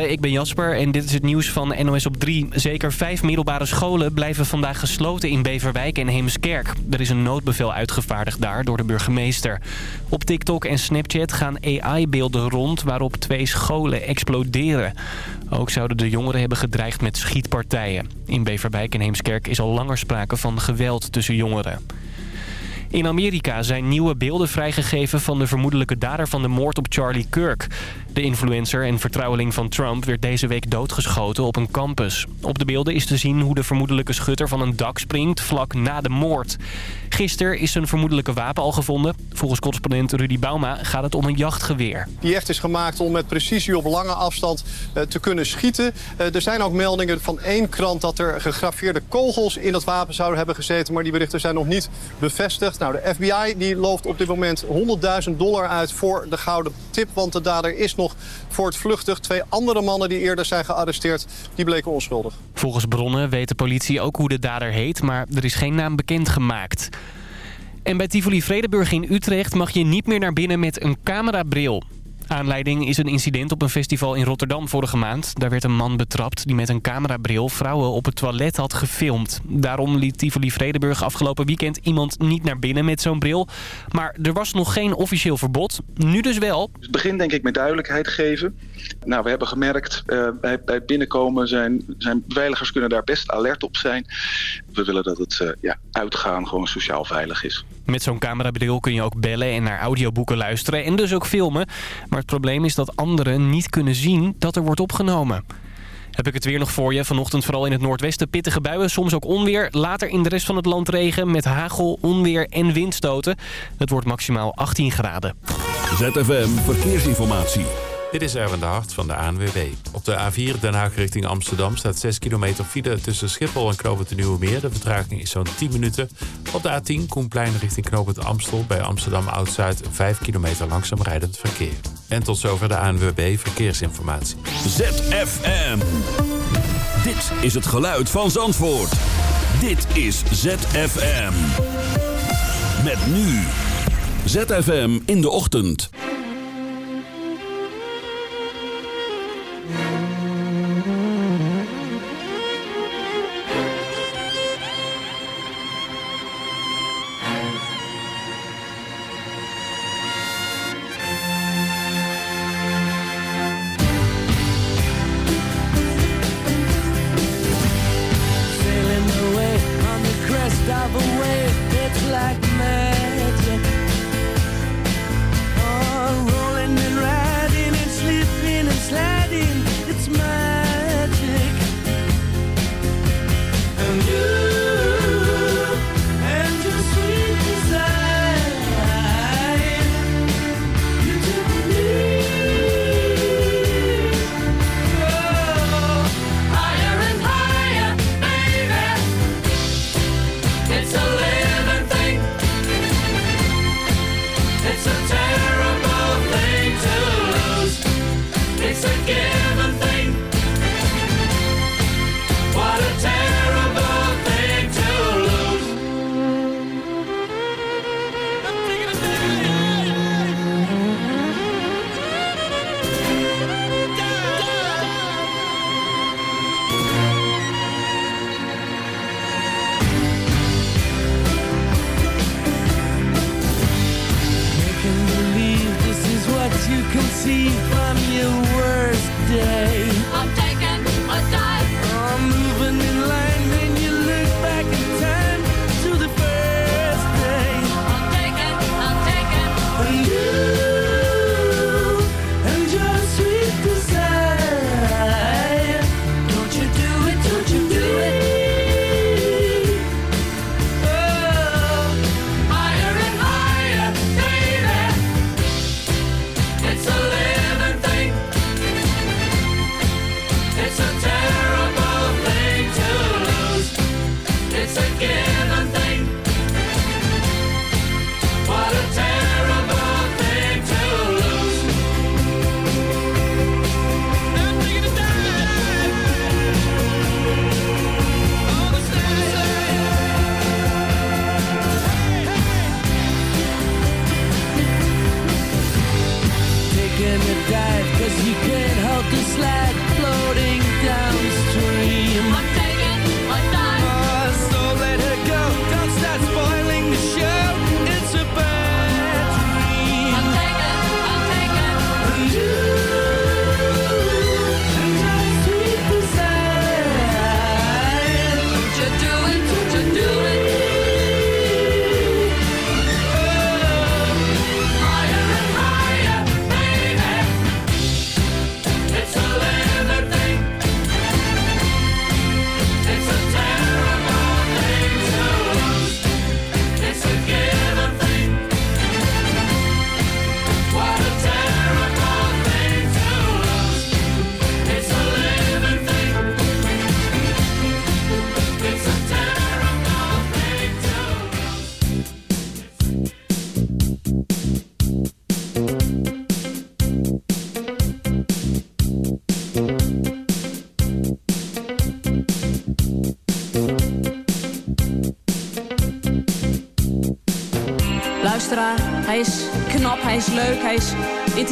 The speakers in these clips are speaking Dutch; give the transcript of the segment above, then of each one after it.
Ik ben Jasper en dit is het nieuws van NOS op 3. Zeker vijf middelbare scholen blijven vandaag gesloten in Beverwijk en Heemskerk. Er is een noodbevel uitgevaardigd daar door de burgemeester. Op TikTok en Snapchat gaan AI-beelden rond waarop twee scholen exploderen. Ook zouden de jongeren hebben gedreigd met schietpartijen. In Beverwijk en Heemskerk is al langer sprake van geweld tussen jongeren. In Amerika zijn nieuwe beelden vrijgegeven van de vermoedelijke dader van de moord op Charlie Kirk. De influencer en vertrouweling van Trump werd deze week doodgeschoten op een campus. Op de beelden is te zien hoe de vermoedelijke schutter van een dak springt vlak na de moord. Gisteren is zijn vermoedelijke wapen al gevonden. Volgens correspondent Rudy Bauma gaat het om een jachtgeweer. Die echt is gemaakt om met precisie op lange afstand uh, te kunnen schieten. Uh, er zijn ook meldingen van één krant dat er gegraveerde kogels in dat wapen zouden hebben gezeten. Maar die berichten zijn nog niet bevestigd. Nou, de FBI die looft op dit moment 100.000 dollar uit voor de gouden tip. Want de dader is nog voor het vluchtig. Twee andere mannen die eerder zijn gearresteerd, die bleken onschuldig. Volgens bronnen weet de politie ook hoe de dader heet, maar er is geen naam bekendgemaakt. En bij Tivoli Vredeburg in Utrecht mag je niet meer naar binnen met een camerabril. Aanleiding is een incident op een festival in Rotterdam vorige maand. Daar werd een man betrapt die met een camerabril vrouwen op het toilet had gefilmd. Daarom liet Tivoli Vredeburg afgelopen weekend iemand niet naar binnen met zo'n bril. Maar er was nog geen officieel verbod. Nu dus wel. Het begin denk ik met duidelijkheid geven. Nou, we hebben gemerkt uh, bij, bij binnenkomen zijn, zijn beveiligers kunnen daar best alert op zijn. We willen dat het uh, ja, uitgaan gewoon sociaal veilig is. Met zo'n camerabril kun je ook bellen en naar audioboeken luisteren en dus ook filmen. Maar het probleem is dat anderen niet kunnen zien dat er wordt opgenomen. Heb ik het weer nog voor je. Vanochtend vooral in het noordwesten pittige buien, soms ook onweer. Later in de rest van het land regen met hagel, onweer en windstoten. Het wordt maximaal 18 graden. ZFM Verkeersinformatie. Dit is Erwin de Hart van de ANWB. Op de A4 Den Haag richting Amsterdam staat 6 kilometer file tussen Schiphol en Knoopend Nieuwe Meer. De vertraging is zo'n 10 minuten. Op de A10 Koenplein richting Knoopend Amstel bij Amsterdam Oud-Zuid 5 kilometer langzaam rijdend verkeer. En tot zover de ANWB Verkeersinformatie. ZFM. Dit is het geluid van Zandvoort. Dit is ZFM. Met nu. ZFM in de ochtend.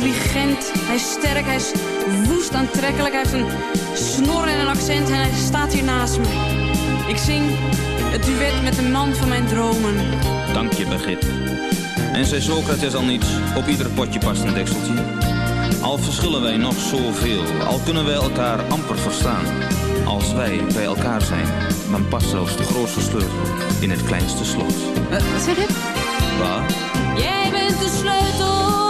Intelligent, hij is sterk, hij is woest aantrekkelijk. Hij heeft een snor en een accent en hij staat hier naast me. Ik zing het duet met de man van mijn dromen. Dank je, begrip. En zei Socrates al niets, op ieder potje past een dekseltje. Al verschillen wij nog zoveel, al kunnen wij elkaar amper verstaan. Als wij bij elkaar zijn, dan past zelfs de grootste sleutel in het kleinste slot. Uh, wat zeg je? Wat? Jij bent de sleutel,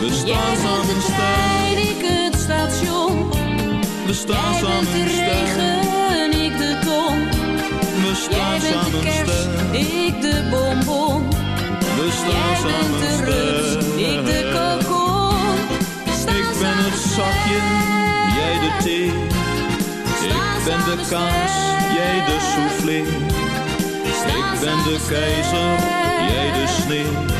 We staan Jij samen bent trein, ik het station. We staan Jij bent samen de regen, ik de ton. We Jij staan bent de kerst, ik de bonbon. We staan Jij bent samen de rust, ik de kokon. Ik ben het zakje, jij de thee. Ik ben de kaas, jij de soufflé. Ik ben de keizer, jij de sneeuw.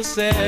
will say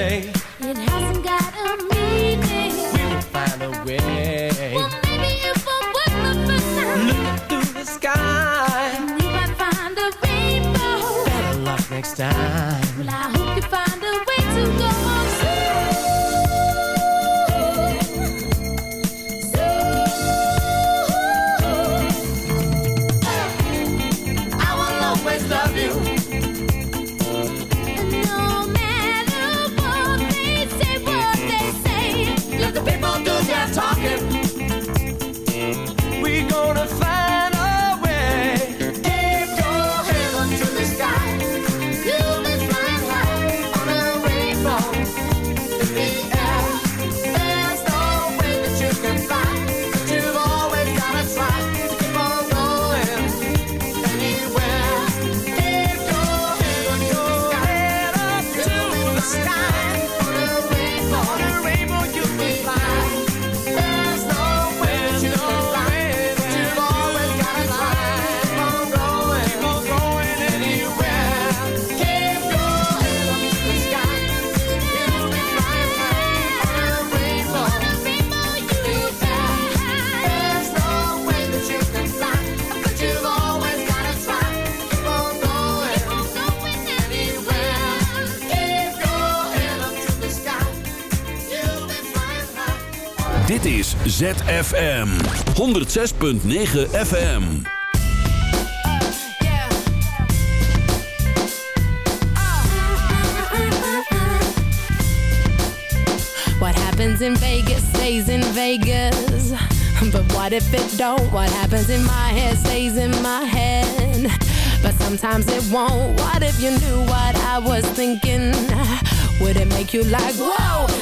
106.9 FM. What happens in Vegas stays in Vegas. But what if it don't? What happens in my head stays in my head. But sometimes it won't. What if you knew what I was thinking? Would it make you like, whoa?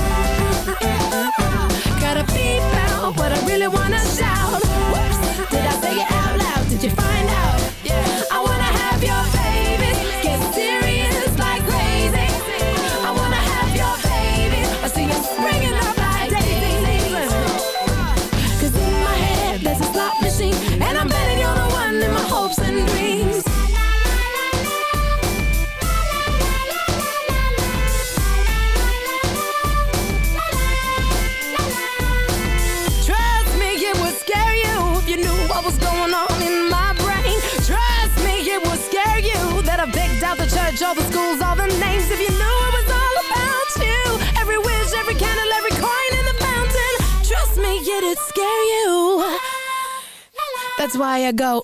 That's why I go.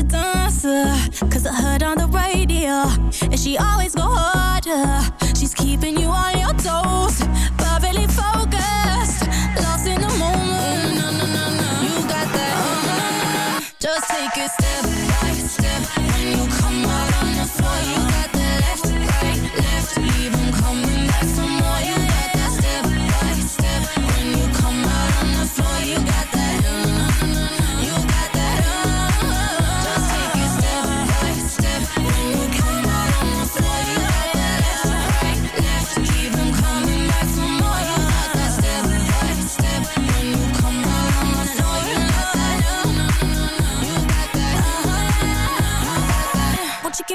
a dancer, cause I heard on the radio. And she always go harder. She's keeping you on your toes, perfectly focused, lost in the moment. No, no, no, you got that. Oh, Just take a step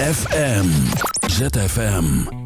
ZFM. ZFM.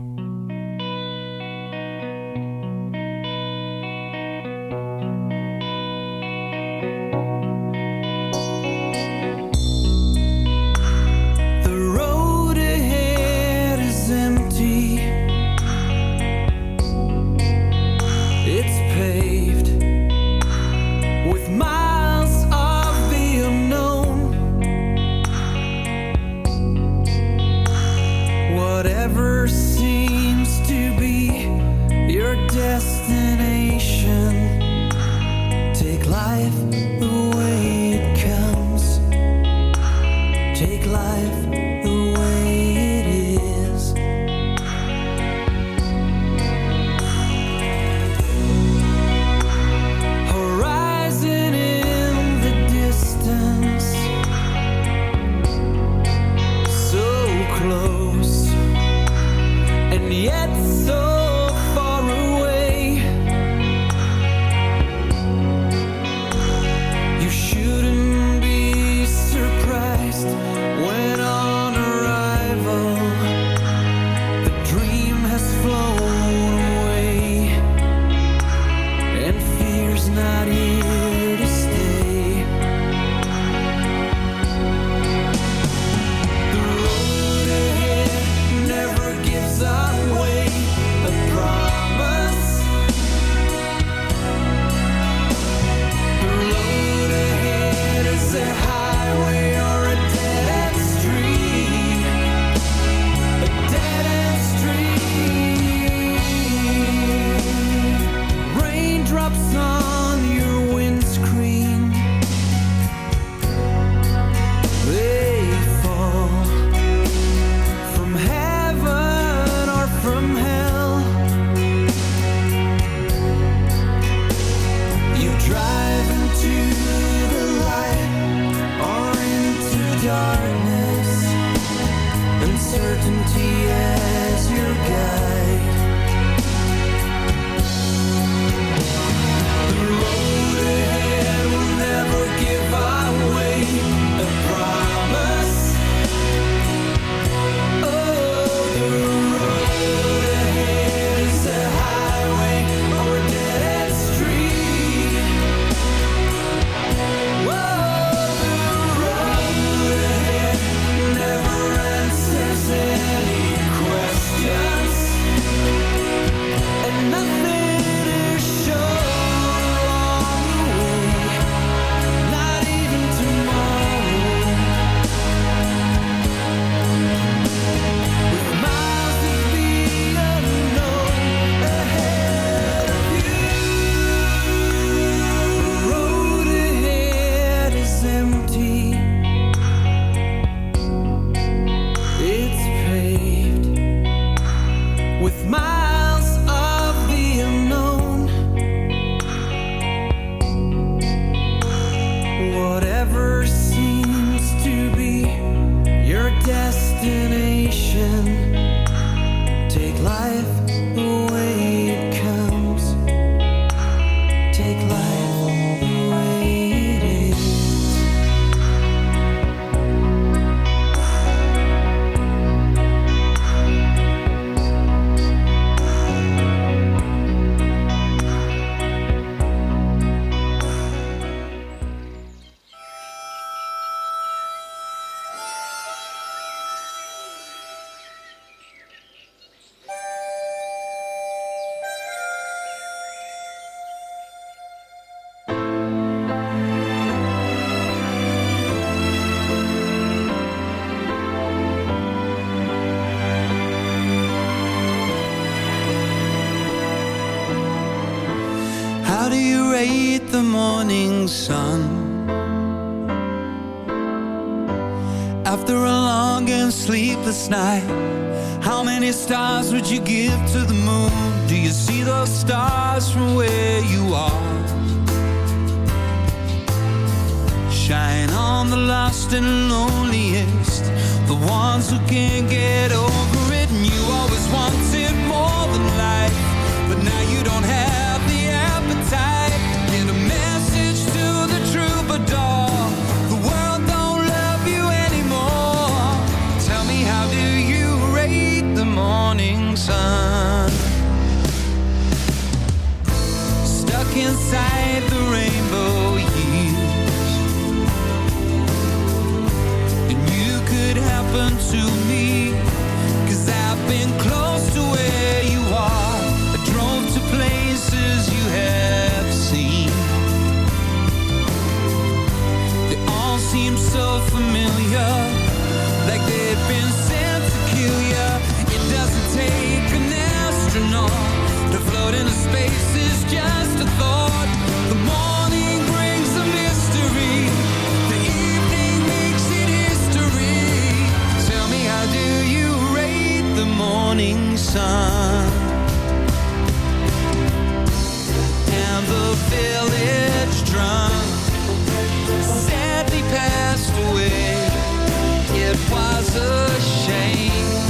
Take life seem so familiar, like they've been sent to kill you. It doesn't take an astronaut to float into space is just a thought. The morning brings a mystery. The evening makes it history. Tell me, how do you rate the morning sun? And the village drunk sadly passed away. It was a shame.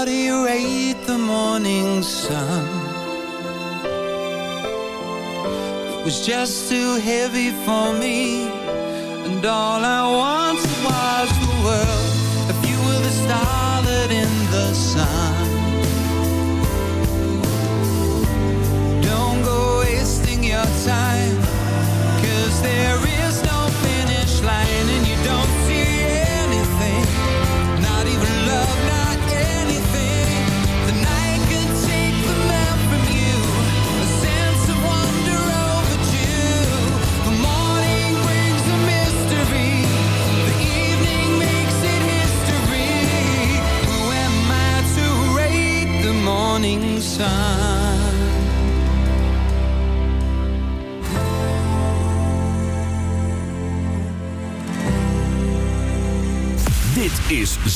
How do you rate the morning sun? It was just too heavy for me, and all I wanted